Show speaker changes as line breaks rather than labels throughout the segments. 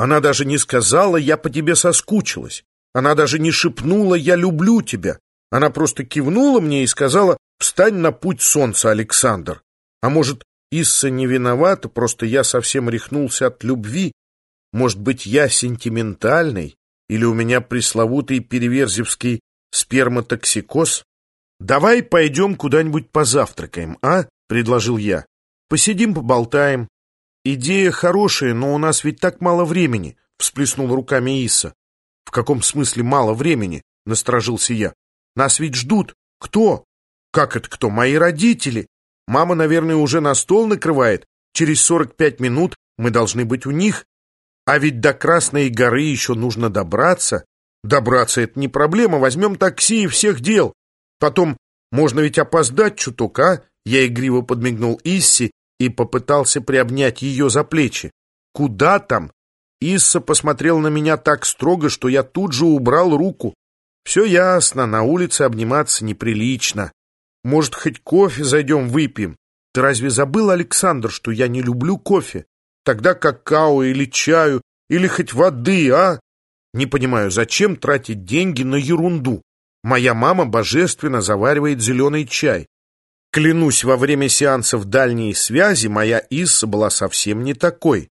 Она даже не сказала «я по тебе соскучилась». Она даже не шепнула «я люблю тебя». Она просто кивнула мне и сказала «встань на путь солнца, Александр». А может, Исса не виновата, просто я совсем рехнулся от любви. Может быть, я сентиментальный? Или у меня пресловутый переверзевский сперматоксикоз? «Давай пойдем куда-нибудь позавтракаем, а?» — предложил я. «Посидим, поболтаем». «Идея хорошая, но у нас ведь так мало времени», — всплеснула руками Иса. «В каком смысле мало времени?» — насторожился я. «Нас ведь ждут. Кто?» «Как это кто? Мои родители. Мама, наверное, уже на стол накрывает. Через сорок пять минут мы должны быть у них. А ведь до Красной горы еще нужно добраться. Добраться — это не проблема, возьмем такси и всех дел. Потом, можно ведь опоздать чуток, а? Я игриво подмигнул Исси и попытался приобнять ее за плечи. Куда там? Исса посмотрел на меня так строго, что я тут же убрал руку. Все ясно, на улице обниматься неприлично. Может, хоть кофе зайдем выпьем? Ты разве забыл, Александр, что я не люблю кофе? Тогда какао или чаю, или хоть воды, а? Не понимаю, зачем тратить деньги на ерунду? Моя мама божественно заваривает зеленый чай. Клянусь, во время сеансов дальней связи моя Исса была совсем не такой.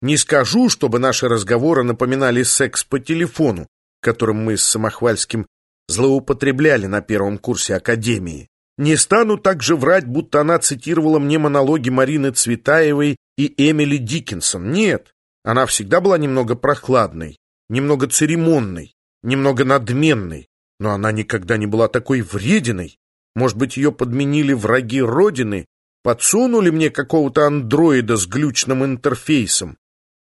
Не скажу, чтобы наши разговоры напоминали секс по телефону, которым мы с Самохвальским злоупотребляли на первом курсе Академии. Не стану также врать, будто она цитировала мне монологи Марины Цветаевой и Эмили Диккенсон. Нет, она всегда была немного прохладной, немного церемонной, немного надменной, но она никогда не была такой врединой. Может быть, ее подменили враги Родины, подсунули мне какого-то андроида с глючным интерфейсом.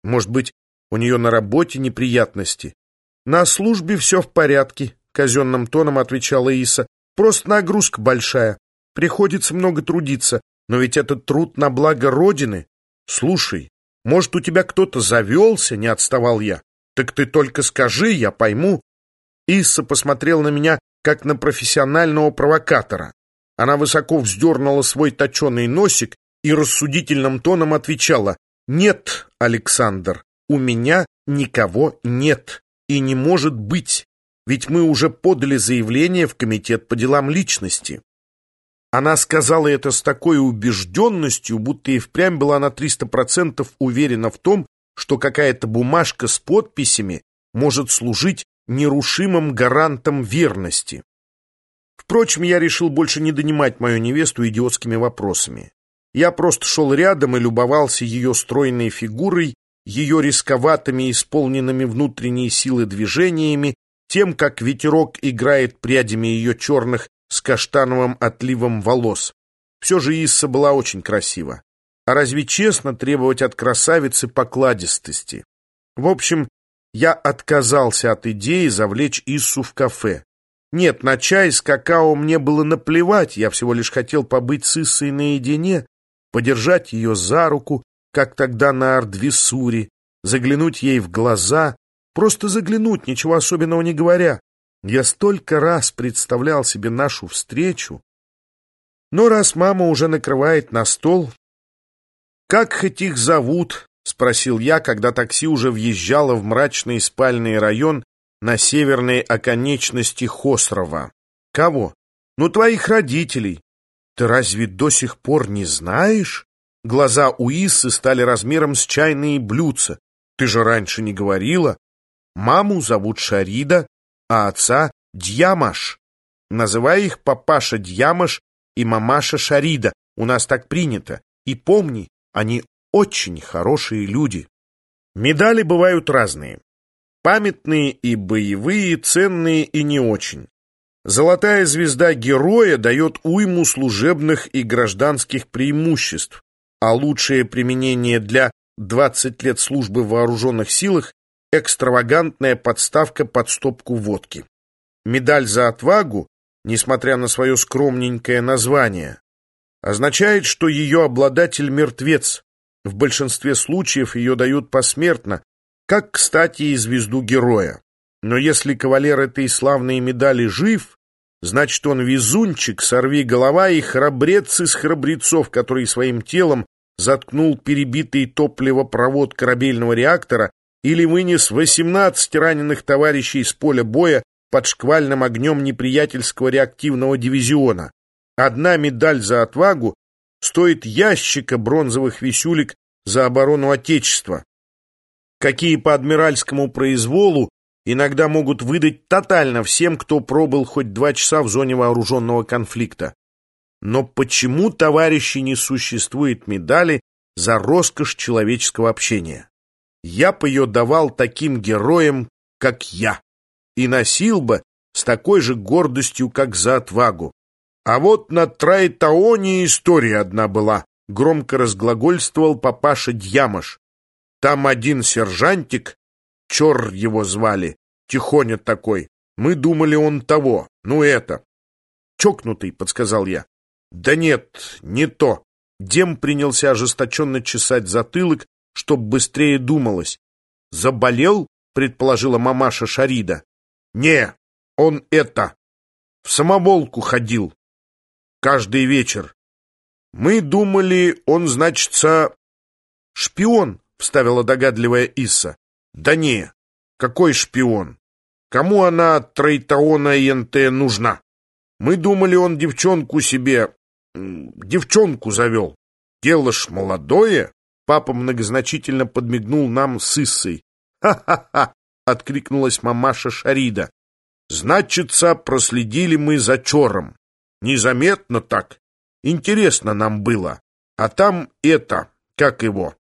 Может быть, у нее на работе неприятности. На службе все в порядке, казенным тоном отвечала Иса. Просто нагрузка большая. Приходится много трудиться, но ведь этот труд на благо Родины. Слушай, может, у тебя кто-то завелся, не отставал я. Так ты только скажи, я пойму. Исса посмотрел на меня, как на профессионального провокатора. Она высоко вздернула свой точеный носик и рассудительным тоном отвечала «Нет, Александр, у меня никого нет и не может быть, ведь мы уже подали заявление в Комитет по делам личности». Она сказала это с такой убежденностью, будто и впрямь была на 300% уверена в том, что какая-то бумажка с подписями может служить нерушимым гарантом верности. Впрочем, я решил больше не донимать мою невесту идиотскими вопросами. Я просто шел рядом и любовался ее стройной фигурой, ее рисковатыми, исполненными внутренней силы движениями, тем, как ветерок играет прядями ее черных с каштановым отливом волос. Все же Исса была очень красива. А разве честно требовать от красавицы покладистости? В общем, я отказался от идеи завлечь Иссу в кафе. Нет, на чай с какао мне было наплевать, я всего лишь хотел побыть с Иссой наедине, подержать ее за руку, как тогда на Ардвисуре, заглянуть ей в глаза, просто заглянуть, ничего особенного не говоря. Я столько раз представлял себе нашу встречу. Но раз мама уже накрывает на стол... Как хоть их зовут, — спросил я, когда такси уже въезжало в мрачный спальный район на северной оконечности Хосрова. «Кого? Ну, твоих родителей. Ты разве до сих пор не знаешь?» Глаза у Иссы стали размером с чайные блюдца. «Ты же раньше не говорила. Маму зовут Шарида, а отца — Дьямаш. Называй их папаша Дьямаш и мамаша Шарида. У нас так принято. И помни, они очень хорошие люди. Медали бывают разные. Памятные и боевые, ценные и не очень. Золотая звезда героя дает уйму служебных и гражданских преимуществ, а лучшее применение для 20 лет службы в вооруженных силах – экстравагантная подставка под стопку водки. Медаль за отвагу, несмотря на свое скромненькое название, означает, что ее обладатель мертвец, в большинстве случаев ее дают посмертно, как, кстати, и звезду героя. Но если кавалер этой славной медали жив, значит, он везунчик, сорви голова и храбрец из храбрецов, который своим телом заткнул перебитый топливопровод корабельного реактора или вынес 18 раненых товарищей с поля боя под шквальным огнем неприятельского реактивного дивизиона. Одна медаль за отвагу стоит ящика бронзовых висюлек за оборону Отечества, какие по адмиральскому произволу иногда могут выдать тотально всем, кто пробыл хоть два часа в зоне вооруженного конфликта. Но почему, товарищи, не существует медали за роскошь человеческого общения? Я бы ее давал таким героям, как я, и носил бы с такой же гордостью, как за отвагу. А вот на Трайтаоне история одна была, громко разглагольствовал папаша Дьямош. Там один сержантик, Чор его звали, тихоня такой. Мы думали, он того, ну это. Чокнутый, подсказал я. Да нет, не то. Дем принялся ожесточенно чесать затылок, чтоб быстрее думалось. Заболел, предположила мамаша Шарида. Не, он это, в самоволку ходил. Каждый вечер. Мы думали, он, значится, шпион, вставила догадливая Исса. Да не, какой шпион? Кому она Трейтаона НТ нужна? Мы думали, он девчонку себе... девчонку завел. Дело ж молодое. Папа многозначительно подмигнул нам с Иссой. «Ха-ха-ха!» — откликнулась мамаша Шарида. «Значится, проследили мы за Чором. Незаметно так. Интересно нам было. А там это, как его,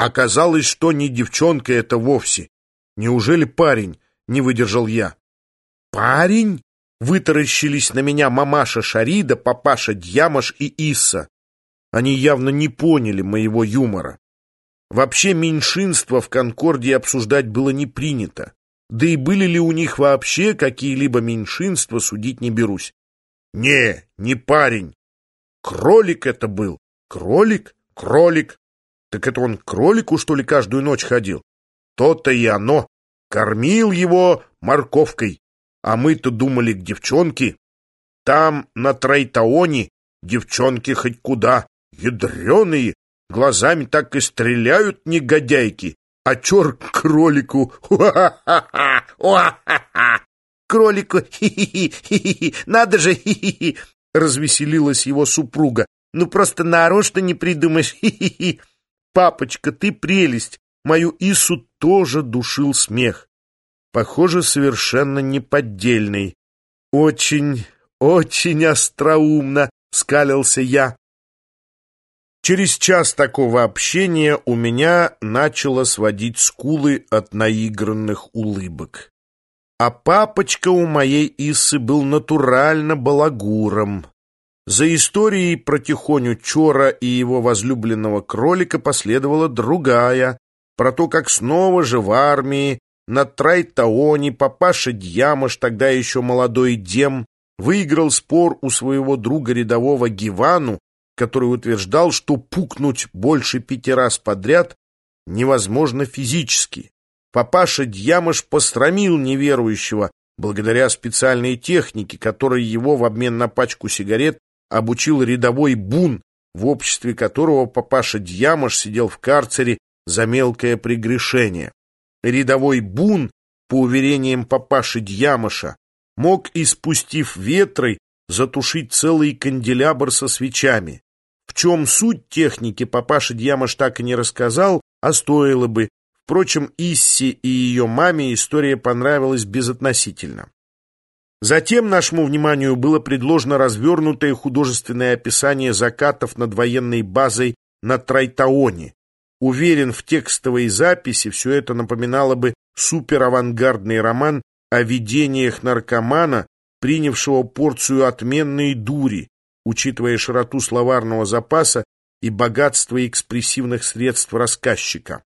Оказалось, что не девчонка это вовсе. Неужели парень? Не выдержал я. Парень? Вытаращились на меня мамаша Шарида, папаша Дьямаш и Исса. Они явно не поняли моего юмора. Вообще меньшинство в Конкордии обсуждать было не принято. Да и были ли у них вообще какие-либо меньшинства, судить не берусь. Не, не парень. Кролик это был. Кролик? Кролик. Так это он кролику, что ли, каждую ночь ходил? То-то и оно. Кормил его морковкой. А мы-то думали к девчонке. Там, на Трайтаоне, девчонки хоть куда. Ядреные, глазами так и стреляют негодяйки. А чер к кролику. Кролику, хи-хи-хи, надо же, хи-хи-хи, развеселилась его супруга. Ну просто нарочно не придумаешь, хи-хи-хи. Папочка, ты прелесть! Мою Ису тоже душил смех. Похоже, совершенно неподдельный. Очень, очень остроумно, скалился я. Через час такого общения у меня начало сводить скулы от наигранных улыбок. А папочка у моей Исы был натурально балагуром. За историей про Тихоню Чора и его возлюбленного кролика последовала другая, про то, как снова же в армии на Трайтаоне папаша Дьямаш, тогда еще молодой Дем, выиграл спор у своего друга рядового Гивану, который утверждал, что пукнуть больше пяти раз подряд невозможно физически. Папаша Дьямаш пострамил неверующего благодаря специальной технике, которой его в обмен на пачку сигарет обучил рядовой Бун, в обществе которого папаша Дьямош сидел в карцере за мелкое прегрешение. Рядовой Бун, по уверениям папаши Дьямоша, мог, испустив ветры, затушить целый канделябр со свечами. В чем суть техники папаша Дьямош так и не рассказал, а стоило бы. Впрочем, Исси и ее маме история понравилась безотносительно. Затем нашему вниманию было предложено развернутое художественное описание закатов над военной базой на Трайтаоне. Уверен, в текстовой записи все это напоминало бы суперавангардный роман о видениях наркомана, принявшего порцию отменной дури, учитывая широту словарного запаса и богатство экспрессивных средств рассказчика.